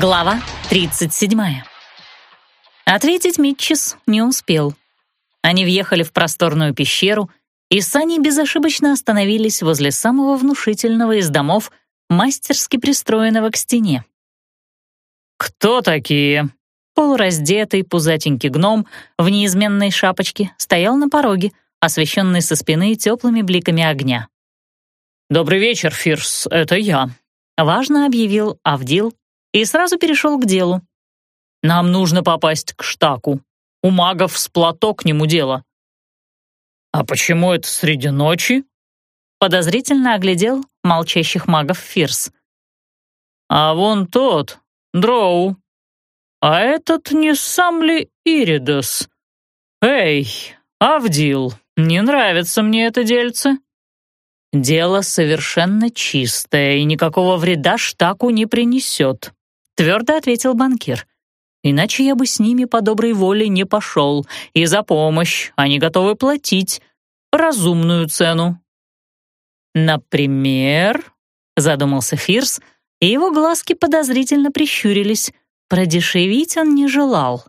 Глава 37. Ответить Митчес не успел. Они въехали в просторную пещеру, и сани безошибочно остановились возле самого внушительного из домов, мастерски пристроенного к стене. «Кто такие?» Полураздетый пузатенький гном в неизменной шапочке стоял на пороге, освещенный со спины теплыми бликами огня. «Добрый вечер, Фирс, это я», — важно объявил Авдил, и сразу перешел к делу. «Нам нужно попасть к штаку. У магов с плато к нему дело». «А почему это среди ночи?» Подозрительно оглядел молчащих магов Фирс. «А вон тот, Дроу. А этот не сам ли Иридос? Эй, Авдил, не нравится мне это дельце». «Дело совершенно чистое и никакого вреда штаку не принесет», твердо ответил банкир. «Иначе я бы с ними по доброй воле не пошел, и за помощь они готовы платить разумную цену». «Например?» — задумался Фирс, и его глазки подозрительно прищурились. Продешевить он не желал.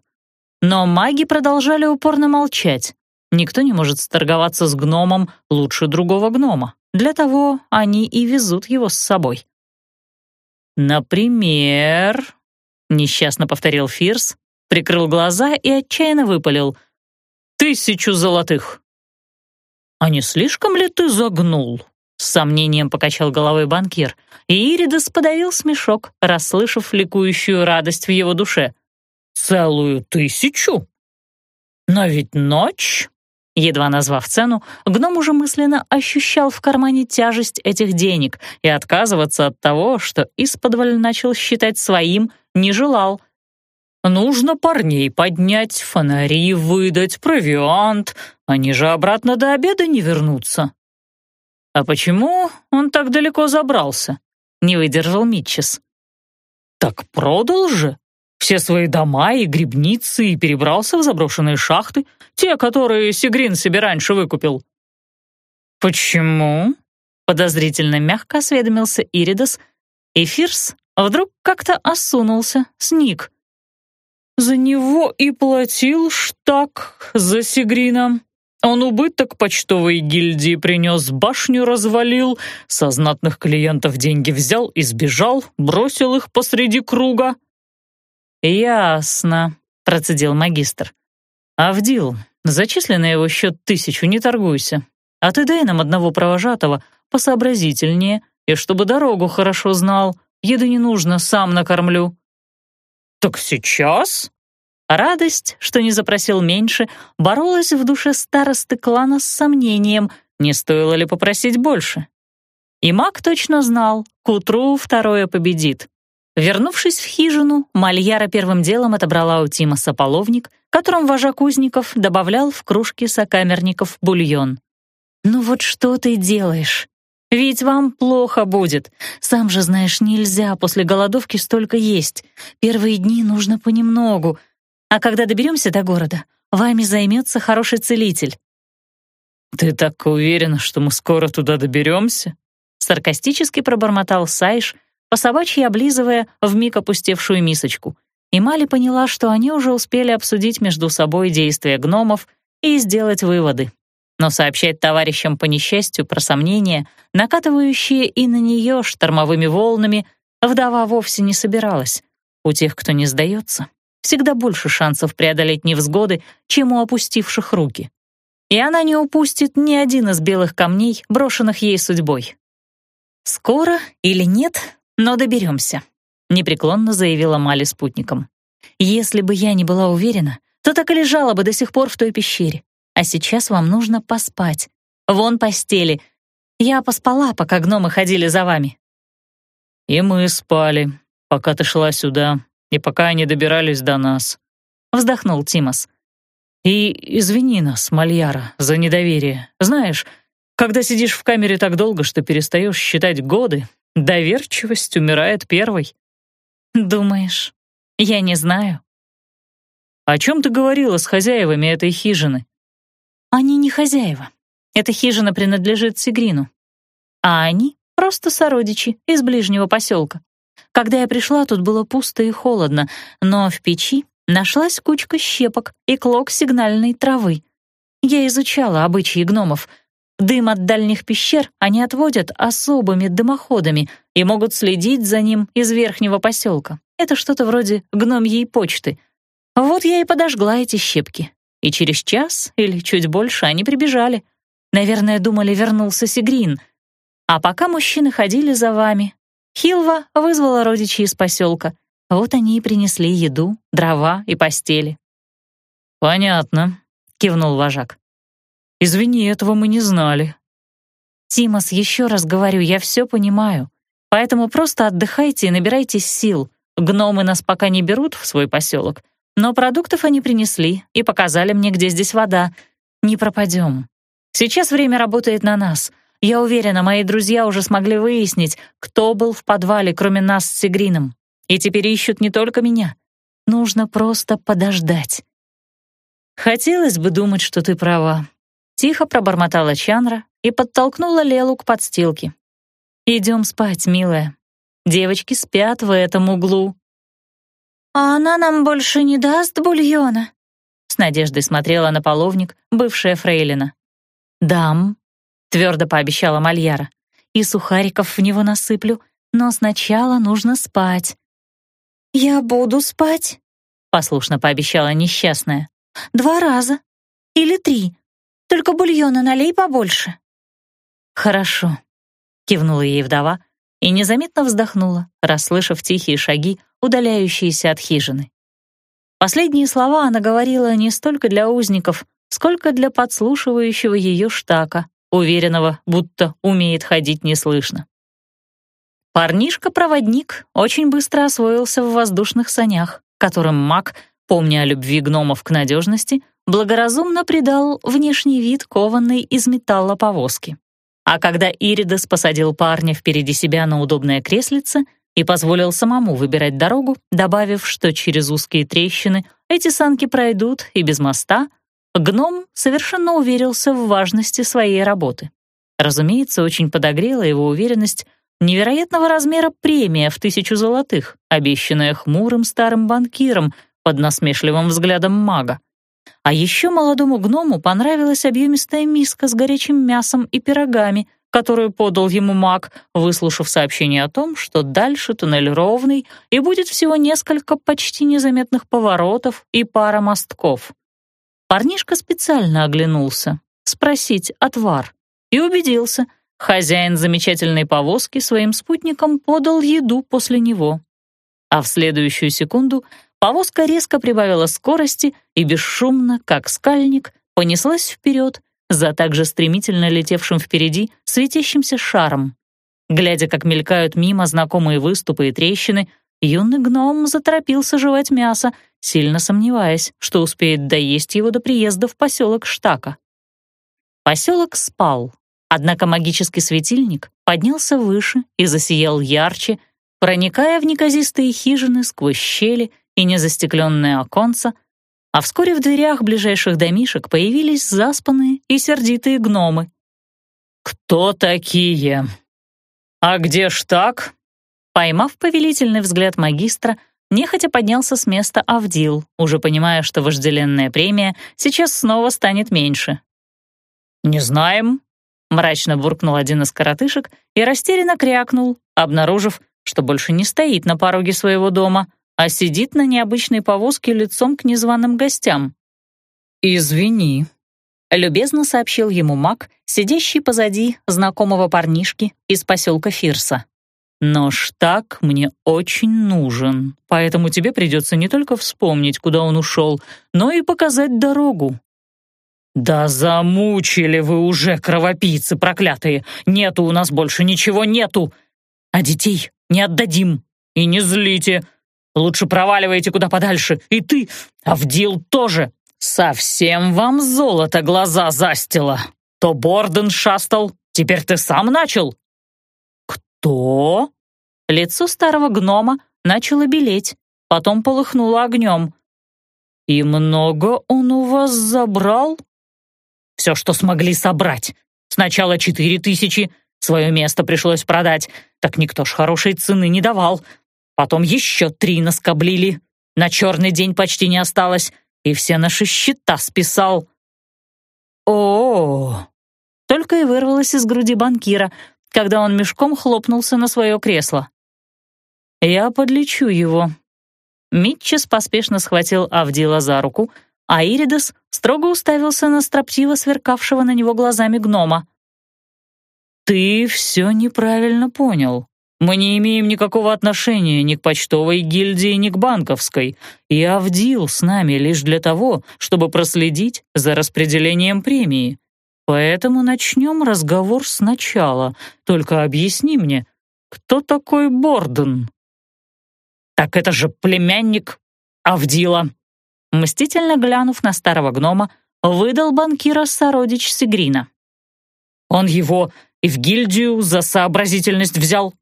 Но маги продолжали упорно молчать. Никто не может сторговаться с гномом лучше другого гнома. Для того они и везут его с собой. «Например...» — несчастно повторил Фирс, прикрыл глаза и отчаянно выпалил. «Тысячу золотых!» «А не слишком ли ты загнул?» — с сомнением покачал головой банкир, и Иридас подавил смешок, расслышав ликующую радость в его душе. «Целую тысячу? Но ведь ночь Едва назвав цену, гном уже мысленно ощущал в кармане тяжесть этих денег и отказываться от того, что исподволь начал считать своим, не желал. «Нужно парней поднять, фонари выдать, провиант. Они же обратно до обеда не вернутся». «А почему он так далеко забрался?» — не выдержал Митчес. «Так продал же!» Все свои дома и грибницы и перебрался в заброшенные шахты, те, которые Сигрин себе раньше выкупил». «Почему?» — подозрительно мягко осведомился Иридас, и Фирс вдруг как-то осунулся, сник. «За него и платил штак за Сигрина. Он убыток почтовой гильдии принес, башню развалил, со знатных клиентов деньги взял и сбежал, бросил их посреди круга». «Ясно», — процедил магистр. «Авдил, зачисли на его счет тысячу, не торгуйся. А ты дай нам одного провожатого, посообразительнее, и чтобы дорогу хорошо знал. Еды не нужно, сам накормлю». «Так сейчас?» Радость, что не запросил меньше, боролась в душе старосты клана с сомнением, не стоило ли попросить больше. И маг точно знал, к утру второе победит. Вернувшись в хижину, Мальяра первым делом отобрала у Тимоса половник, которым вожак узников добавлял в кружки сокамерников бульон. «Ну вот что ты делаешь? Ведь вам плохо будет. Сам же знаешь, нельзя после голодовки столько есть. Первые дни нужно понемногу. А когда доберемся до города, вами займется хороший целитель». «Ты так уверена, что мы скоро туда доберемся?» Саркастически пробормотал Сайш — по собачьи облизывая вмиг опустевшую мисочку. И Мали поняла, что они уже успели обсудить между собой действия гномов и сделать выводы. Но сообщать товарищам по несчастью про сомнения, накатывающие и на нее штормовыми волнами, вдова вовсе не собиралась. У тех, кто не сдается, всегда больше шансов преодолеть невзгоды, чем у опустивших руки. И она не упустит ни один из белых камней, брошенных ей судьбой. Скоро или нет, но доберемся», — непреклонно заявила Мали спутникам. «Если бы я не была уверена, то так и лежала бы до сих пор в той пещере. А сейчас вам нужно поспать. Вон постели. Я поспала, пока гномы ходили за вами». «И мы спали, пока ты шла сюда, и пока они добирались до нас», — вздохнул Тимос. «И извини нас, Мальяра, за недоверие. Знаешь, когда сидишь в камере так долго, что перестаешь считать годы, Доверчивость умирает первой. Думаешь, я не знаю? О чем ты говорила с хозяевами этой хижины? Они не хозяева. Эта хижина принадлежит Сигрину. А они просто сородичи из ближнего поселка. Когда я пришла, тут было пусто и холодно, но в печи нашлась кучка щепок и клок сигнальной травы. Я изучала обычаи гномов. Дым от дальних пещер они отводят особыми дымоходами и могут следить за ним из верхнего поселка. Это что-то вроде гномьей почты. Вот я и подожгла эти щепки. И через час или чуть больше они прибежали. Наверное, думали, вернулся Сигрин. А пока мужчины ходили за вами, Хилва вызвала родичей из поселка. Вот они и принесли еду, дрова и постели. «Понятно», — кивнул вожак. «Извини, этого мы не знали». «Тимос, еще раз говорю, я все понимаю. Поэтому просто отдыхайте и набирайтесь сил. Гномы нас пока не берут в свой поселок, но продуктов они принесли и показали мне, где здесь вода. Не пропадем. Сейчас время работает на нас. Я уверена, мои друзья уже смогли выяснить, кто был в подвале, кроме нас с Сигрином. И теперь ищут не только меня. Нужно просто подождать. Хотелось бы думать, что ты права. Тихо пробормотала Чанра и подтолкнула Лелу к подстилке. Идем спать, милая. Девочки спят в этом углу. «А она нам больше не даст бульона?» С надеждой смотрела на половник бывшая фрейлина. «Дам», — твердо пообещала Мальяра. «И сухариков в него насыплю, но сначала нужно спать». «Я буду спать», — послушно пообещала несчастная. «Два раза. Или три. Только бульона налей побольше». «Хорошо», — кивнула ей вдова и незаметно вздохнула, расслышав тихие шаги, удаляющиеся от хижины. Последние слова она говорила не столько для узников, сколько для подслушивающего ее штака, уверенного, будто умеет ходить неслышно. Парнишка-проводник очень быстро освоился в воздушных санях, которым маг, помня о любви гномов к надежности, благоразумно придал внешний вид кованной из металла повозки. А когда Иридес посадил парня впереди себя на удобное креслице и позволил самому выбирать дорогу, добавив, что через узкие трещины эти санки пройдут и без моста, гном совершенно уверился в важности своей работы. Разумеется, очень подогрела его уверенность невероятного размера премия в тысячу золотых, обещанная хмурым старым банкиром под насмешливым взглядом мага. А еще молодому гному понравилась объемистая миска с горячим мясом и пирогами, которую подал ему маг, выслушав сообщение о том, что дальше туннель ровный и будет всего несколько почти незаметных поворотов и пара мостков. Парнишка специально оглянулся, спросить отвар, и убедился, хозяин замечательной повозки своим спутникам подал еду после него. А в следующую секунду Повозка резко прибавила скорости и бесшумно, как скальник, понеслась вперед за также стремительно летевшим впереди светящимся шаром. Глядя, как мелькают мимо знакомые выступы и трещины, юный гном заторопился жевать мясо, сильно сомневаясь, что успеет доесть его до приезда в поселок Штака. Поселок спал, однако магический светильник поднялся выше и засиял ярче, проникая в неказистые хижины сквозь щели и незастекленное оконце, а вскоре в дверях ближайших домишек появились заспанные и сердитые гномы. «Кто такие? А где ж так?» Поймав повелительный взгляд магистра, нехотя поднялся с места Авдил, уже понимая, что вожделенная премия сейчас снова станет меньше. «Не знаем», — мрачно буркнул один из коротышек и растерянно крякнул, обнаружив, что больше не стоит на пороге своего дома — а сидит на необычной повозке лицом к незваным гостям. «Извини», — любезно сообщил ему маг, сидящий позади знакомого парнишки из поселка Фирса. «Но штаг мне очень нужен, поэтому тебе придется не только вспомнить, куда он ушел, но и показать дорогу». «Да замучили вы уже, кровопийцы проклятые! Нету у нас больше ничего, нету! А детей не отдадим! И не злите!» Лучше проваливайте куда подальше. И ты, Авдил, тоже. Совсем вам золото глаза застило. То Борден шастал, теперь ты сам начал». «Кто?» Лицо старого гнома начало белеть, потом полыхнуло огнем. «И много он у вас забрал?» «Все, что смогли собрать. Сначала четыре тысячи, свое место пришлось продать. Так никто ж хорошей цены не давал. Потом еще три наскоблили. На черный день почти не осталось, и все наши счета списал. О, -о, только и вырвалось из груди банкира, когда он мешком хлопнулся на свое кресло. «Я подлечу его». Митчес поспешно схватил Авдила за руку, а Иридес строго уставился на строптиво сверкавшего на него глазами гнома. «Ты все неправильно понял. Мы не имеем никакого отношения ни к почтовой гильдии, ни к банковской, и Авдил с нами лишь для того, чтобы проследить за распределением премии. Поэтому начнем разговор сначала. Только объясни мне, кто такой Борден?» «Так это же племянник Авдила!» Мстительно глянув на старого гнома, выдал банкира сородич Сигрина. «Он его и в гильдию за сообразительность взял».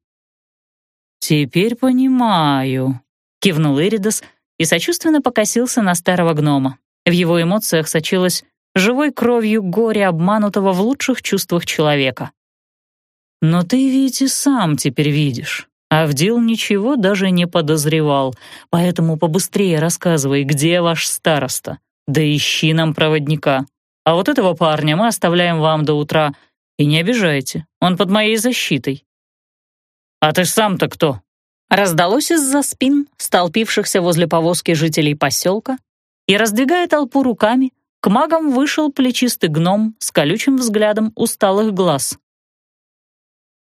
«Теперь понимаю», — кивнул Иридас и сочувственно покосился на старого гнома. В его эмоциях сочилось живой кровью горе обманутого в лучших чувствах человека. «Но ты ведь и сам теперь видишь. Авдил ничего даже не подозревал, поэтому побыстрее рассказывай, где ваш староста. Да ищи нам проводника. А вот этого парня мы оставляем вам до утра. И не обижайте, он под моей защитой». «А ты сам-то кто?» Раздалось из-за спин столпившихся возле повозки жителей поселка, и, раздвигая толпу руками, к магам вышел плечистый гном с колючим взглядом усталых глаз.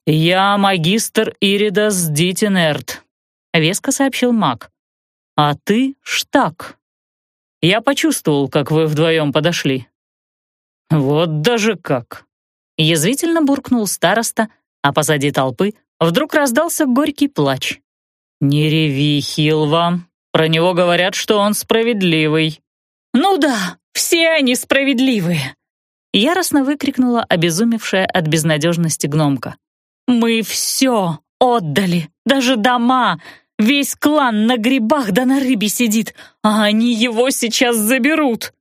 «Я магистр Иридас Дитинерт», — веско сообщил маг. «А ты — Штак. Я почувствовал, как вы вдвоем подошли». «Вот даже как!» — язвительно буркнул староста, а позади толпы вдруг раздался горький плач. «Не реви, Хилва. Про него говорят, что он справедливый». «Ну да, все они справедливые!» Яростно выкрикнула обезумевшая от безнадежности гномка. «Мы все отдали, даже дома. Весь клан на грибах да на рыбе сидит, а они его сейчас заберут».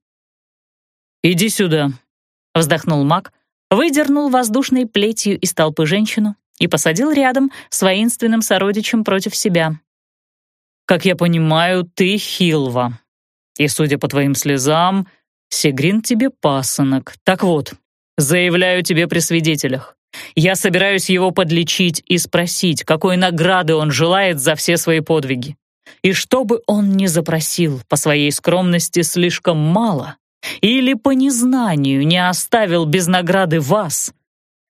«Иди сюда», — вздохнул маг, выдернул воздушной плетью из толпы женщину и посадил рядом с воинственным сородичем против себя. «Как я понимаю, ты Хилва, и, судя по твоим слезам, Сегрин тебе пасынок. Так вот, заявляю тебе при свидетелях. Я собираюсь его подлечить и спросить, какой награды он желает за все свои подвиги. И чтобы он не запросил по своей скромности слишком мало или по незнанию не оставил без награды вас,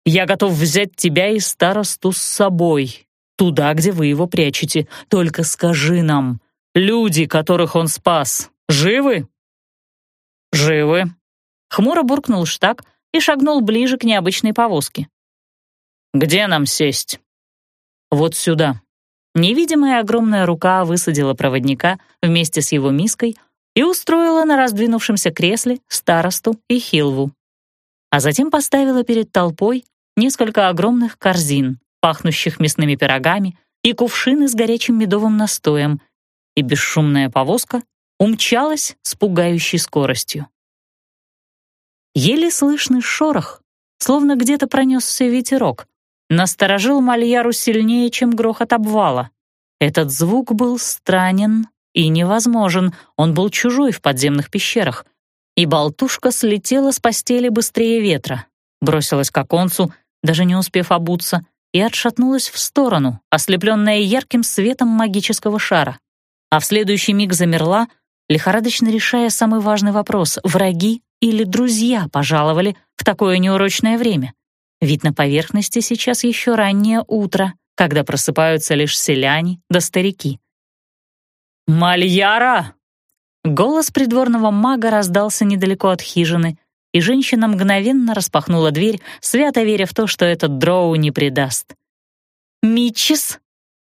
я готов взять тебя и старосту с собой, туда, где вы его прячете. Только скажи нам, люди, которых он спас, живы?» «Живы?» Хмуро буркнул Штак и шагнул ближе к необычной повозке. «Где нам сесть?» «Вот сюда». Невидимая огромная рука высадила проводника вместе с его миской и устроила на раздвинувшемся кресле старосту и Хилву. А затем поставила перед толпой несколько огромных корзин, пахнущих мясными пирогами, и кувшины с горячим медовым настоем, и бесшумная повозка умчалась с пугающей скоростью. Еле слышный шорох, словно где-то пронесся ветерок, насторожил Мальяру сильнее, чем грохот обвала. Этот звук был странен и невозможен, он был чужой в подземных пещерах. И болтушка слетела с постели быстрее ветра, бросилась к оконцу, даже не успев обуться, и отшатнулась в сторону, ослепленная ярким светом магического шара. А в следующий миг замерла, лихорадочно решая самый важный вопрос — враги или друзья пожаловали в такое неурочное время? Ведь на поверхности сейчас еще раннее утро, когда просыпаются лишь селяне да старики. «Мальяра!» Голос придворного мага раздался недалеко от хижины, и женщина мгновенно распахнула дверь, свято веря в то, что этот дроу не предаст. «Митчес!»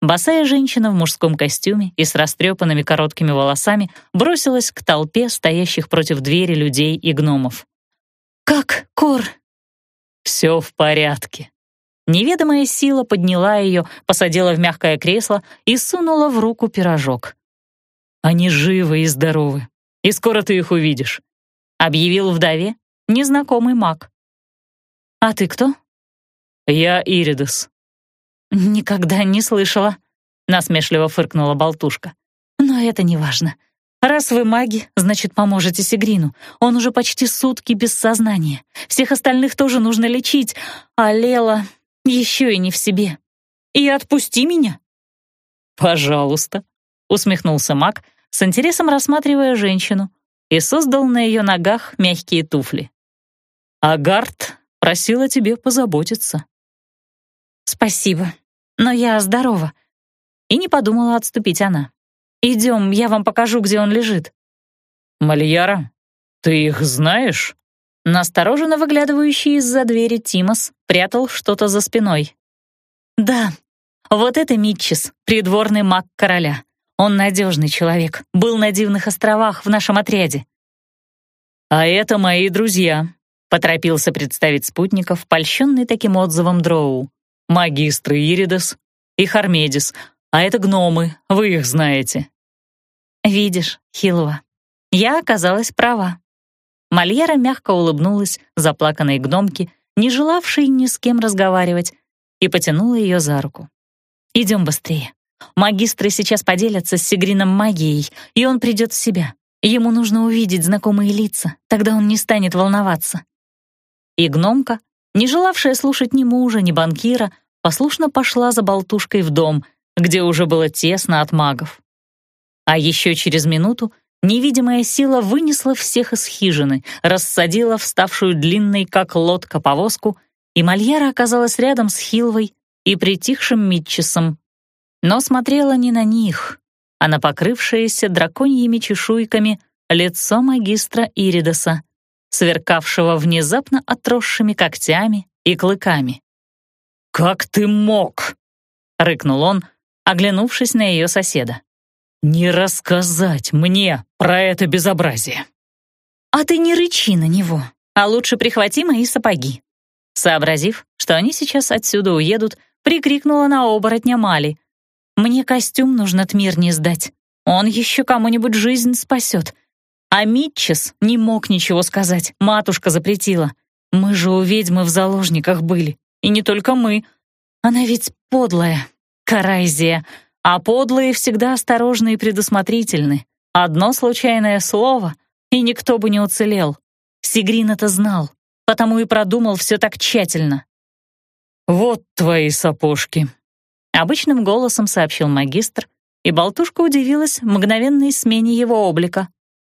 Босая женщина в мужском костюме и с растрепанными короткими волосами бросилась к толпе стоящих против двери людей и гномов. «Как, Кор?» «Все в порядке». Неведомая сила подняла ее, посадила в мягкое кресло и сунула в руку пирожок. «Они живы и здоровы, и скоро ты их увидишь», — объявил вдове незнакомый маг. «А ты кто?» «Я Иридас», «Никогда не слышала». насмешливо фыркнула болтушка. «Но это не важно. Раз вы маги, значит, поможете Сигрину. Он уже почти сутки без сознания. Всех остальных тоже нужно лечить, а Лела еще и не в себе. И отпусти меня». «Пожалуйста», — усмехнулся маг, с интересом рассматривая женщину, и создал на ее ногах мягкие туфли. «Агард просила тебе позаботиться». «Спасибо, но я здорова», и не подумала отступить она. «Идем, я вам покажу, где он лежит». «Мальяра, ты их знаешь?» Настороженно выглядывающий из-за двери Тимос прятал что-то за спиной. «Да, вот это Митчис, придворный маг короля. Он надежный человек, был на дивных островах в нашем отряде». «А это мои друзья», — поторопился представить спутников, польщенный таким отзывом Дроу. «Магистры Иридес и Хармедис, а это гномы, вы их знаете». «Видишь, Хилова, я оказалась права». Мольера мягко улыбнулась заплаканной гномке, не желавшей ни с кем разговаривать, и потянула ее за руку. «Идем быстрее. Магистры сейчас поделятся с Сигрином магией, и он придет в себя. Ему нужно увидеть знакомые лица, тогда он не станет волноваться». И гномка, не желавшая слушать ни мужа, ни банкира, послушно пошла за болтушкой в дом, где уже было тесно от магов. А еще через минуту невидимая сила вынесла всех из хижины, рассадила вставшую длинной, как лодка, повозку, и Мальяра оказалась рядом с Хилвой и притихшим Митчесом. Но смотрела не на них, а на покрывшееся драконьими чешуйками лицо магистра Иридоса, сверкавшего внезапно отросшими когтями и клыками. «Как ты мог?» — рыкнул он, оглянувшись на ее соседа не рассказать мне про это безобразие. А ты не рычи на него, а лучше прихвати мои сапоги. Сообразив, что они сейчас отсюда уедут, прикрикнула на оборотня Мали. «Мне костюм нужно Тмир не сдать. Он еще кому-нибудь жизнь спасет». А Митчес не мог ничего сказать, матушка запретила. Мы же у ведьмы в заложниках были, и не только мы. Она ведь подлая, Карайзия, а подлые всегда осторожны и предусмотрительны. Одно случайное слово, и никто бы не уцелел. Сигрин это знал, потому и продумал все так тщательно. «Вот твои сапожки», — обычным голосом сообщил магистр, и болтушка удивилась мгновенной смене его облика.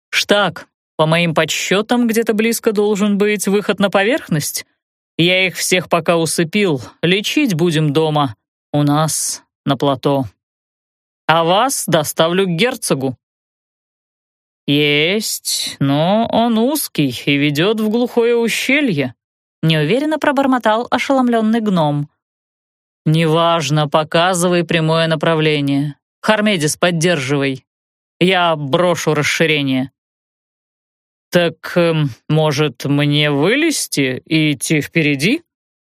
«Штак, по моим подсчетам, где-то близко должен быть выход на поверхность. Я их всех пока усыпил, лечить будем дома, у нас, на плато» а вас доставлю к герцогу». «Есть, но он узкий и ведет в глухое ущелье», — неуверенно пробормотал ошеломленный гном. «Неважно, показывай прямое направление. Хармедис, поддерживай. Я брошу расширение». «Так, эм, может, мне вылезти и идти впереди?»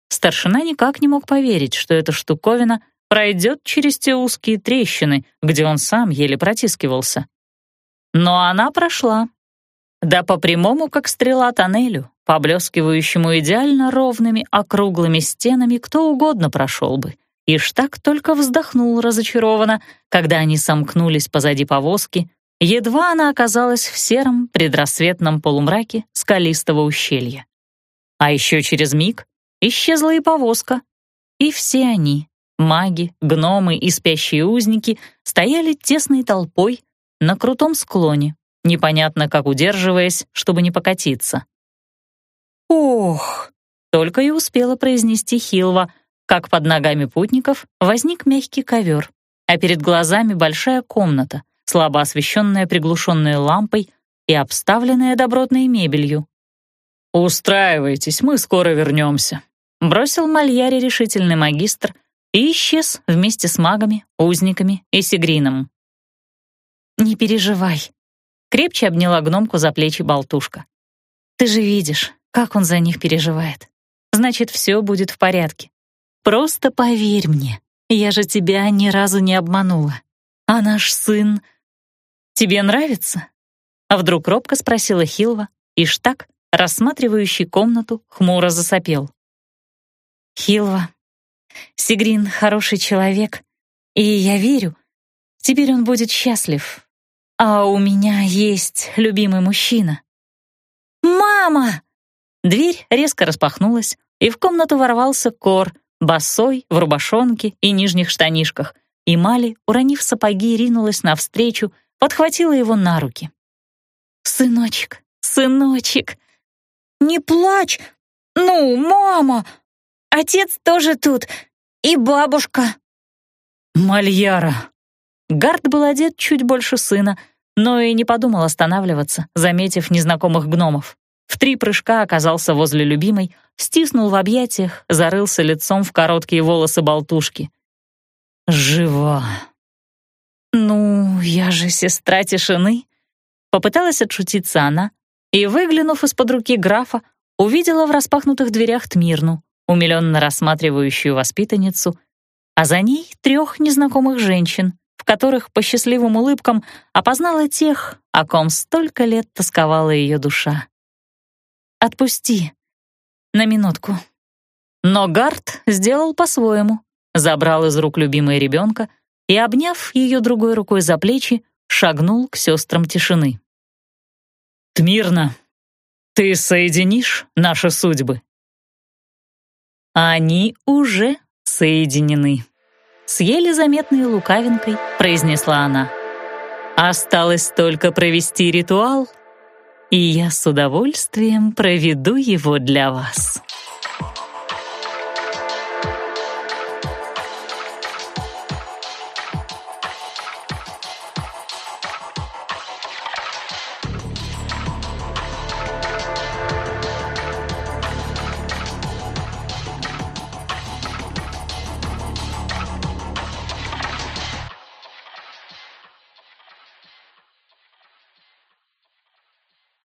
Старшина никак не мог поверить, что эта штуковина пройдет через те узкие трещины, где он сам еле протискивался. Но она прошла. Да по прямому, как стрела тоннелю, поблескивающему идеально ровными округлыми стенами, кто угодно прошел бы. И Штак только вздохнул разочарованно, когда они сомкнулись позади повозки, едва она оказалась в сером предрассветном полумраке скалистого ущелья. А еще через миг исчезла и повозка, и все они, Маги, гномы и спящие узники стояли тесной толпой на крутом склоне, непонятно как удерживаясь, чтобы не покатиться. «Ох!» — только и успела произнести Хилва, как под ногами путников возник мягкий ковер, а перед глазами большая комната, слабо освещенная приглушенной лампой и обставленная добротной мебелью. «Устраивайтесь, мы скоро вернемся», — бросил Мальяре решительный магистр, и исчез вместе с магами, узниками и Сигрином. «Не переживай», — крепче обняла гномку за плечи болтушка. «Ты же видишь, как он за них переживает. Значит, все будет в порядке. Просто поверь мне, я же тебя ни разу не обманула. А наш сын... Тебе нравится?» А вдруг робко спросила Хилва, и Штак, рассматривающий комнату, хмуро засопел. «Хилва, Сигрин хороший человек, и я верю, теперь он будет счастлив. А у меня есть любимый мужчина. «Мама!» Дверь резко распахнулась, и в комнату ворвался Кор, босой, в рубашонке и нижних штанишках, и Мали, уронив сапоги, ринулась навстречу, подхватила его на руки. «Сыночек, сыночек, не плачь! Ну, мама! Отец тоже тут, и бабушка!» «Мальяра!» Гард был одет чуть больше сына, но и не подумал останавливаться, заметив незнакомых гномов. В три прыжка оказался возле любимой, стиснул в объятиях, зарылся лицом в короткие волосы болтушки. «Жива!» «Ну, я же сестра тишины!» Попыталась отшутиться она и, выглянув из-под руки графа, увидела в распахнутых дверях Тмирну, умиленно рассматривающую воспитанницу, а за ней трех незнакомых женщин, в которых по счастливым улыбкам опознала тех, о ком столько лет тосковала ее душа. «Отпусти. На минутку». Но Гард сделал по-своему, забрал из рук любимой ребенка и, обняв ее другой рукой за плечи, шагнул к сестрам тишины. «Тмирна, ты соединишь наши судьбы?» Они уже соединены. С еле заметной лукавинкой произнесла она. «Осталось только провести ритуал, и я с удовольствием проведу его для вас».